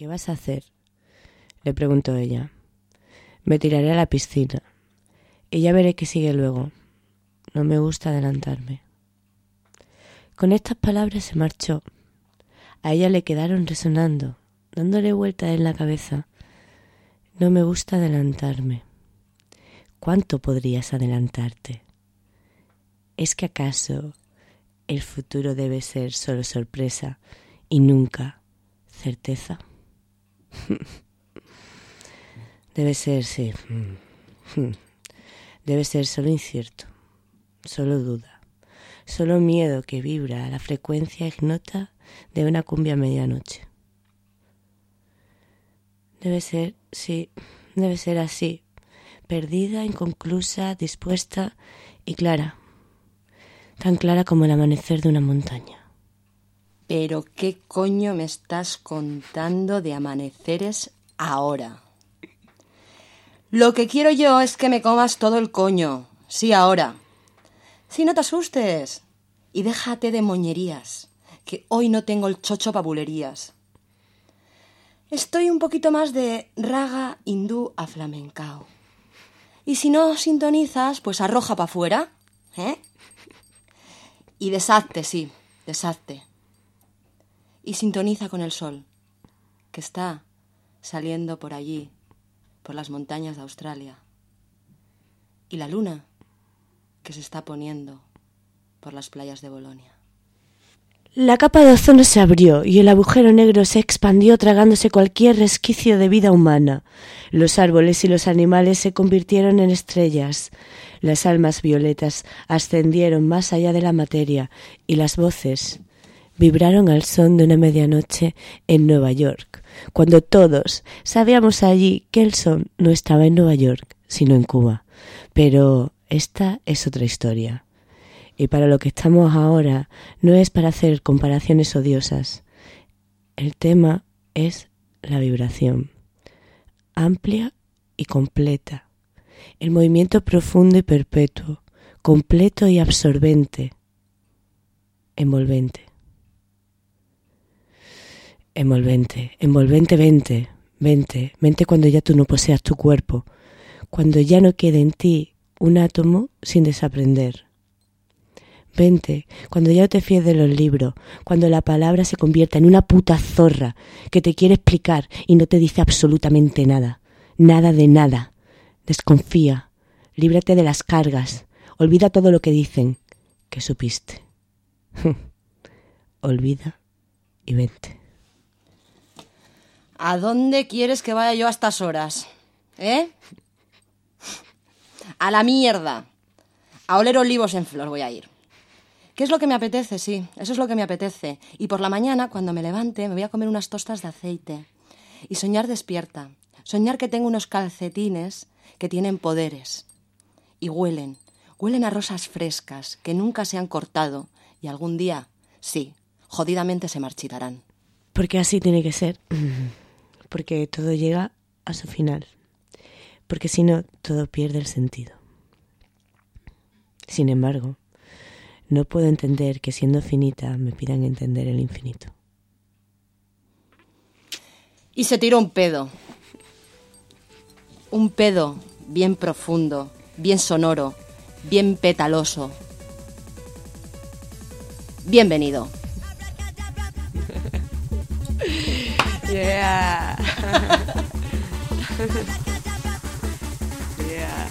¿Qué vas a hacer? le preguntó ella. Me tiraré a la piscina y ya veré qué sigue luego. No me gusta adelantarme. Con estas palabras se marchó. A ella le quedaron resonando, dándole vueltas en la cabeza. No me gusta adelantarme. ¿Cuánto podrías adelantarte? ¿Es que acaso el futuro debe ser solo sorpresa y nunca certeza? debe ser, sí. Debe ser solo incierto, solo duda, solo miedo que vibra a la frecuencia ignota de una cumbia a medianoche. Debe ser, sí, debe ser así, perdida, inconclusa, dispuesta y clara, tan clara como el amanecer de una montaña. Pero ¿qué coño me estás contando de amaneceres ahora? Lo que quiero yo es que me comas todo el coño. Sí, ahora. Sí, no te asustes. Y déjate de moñerías, que hoy no tengo el chocho pa' bulerías. Estoy un poquito más de raga hindú a flamencao. Y si no sintonizas, pues arroja para afuera, ¿eh? Y deshazte, sí, deshazte. Y sintoniza con el sol, que está saliendo por allí, por las montañas de Australia. Y la luna, que se está poniendo por las playas de Bolonia. La capa de ozono se abrió y el agujero negro se expandió tragándose cualquier resquicio de vida humana. Los árboles y los animales se convirtieron en estrellas. Las almas violetas ascendieron más allá de la materia y las voces vibraron al son de una medianoche en Nueva York, cuando todos sabíamos allí que el son no estaba en Nueva York, sino en Cuba. Pero esta es otra historia. Y para lo que estamos ahora no es para hacer comparaciones odiosas. El tema es la vibración, amplia y completa. El movimiento profundo y perpetuo, completo y absorbente, envolvente. Envolvente, envolvente, vente, vente, vente cuando ya tú no poseas tu cuerpo, cuando ya no quede en ti un átomo sin desaprender Vente, cuando ya no te fíes de los libros, cuando la palabra se convierta en una puta zorra que te quiere explicar y no te dice absolutamente nada, nada de nada. Desconfía, líbrate de las cargas, olvida todo lo que dicen que supiste. olvida y vente. ¿A dónde quieres que vaya yo a estas horas? ¿Eh? A la mierda. A oler olivos en flor voy a ir. ¿Qué es lo que me apetece? Sí, eso es lo que me apetece. Y por la mañana, cuando me levante, me voy a comer unas tostas de aceite. Y soñar despierta. Soñar que tengo unos calcetines que tienen poderes. Y huelen. Huelen a rosas frescas que nunca se han cortado. Y algún día, sí, jodidamente se marchitarán. Porque así tiene que ser. Porque todo llega a su final. Porque si no, todo pierde el sentido. Sin embargo, no puedo entender que siendo finita me pidan entender el infinito. Y se tiró un pedo. Un pedo bien profundo, bien sonoro, bien petaloso. Bienvenido. yeah. yeah.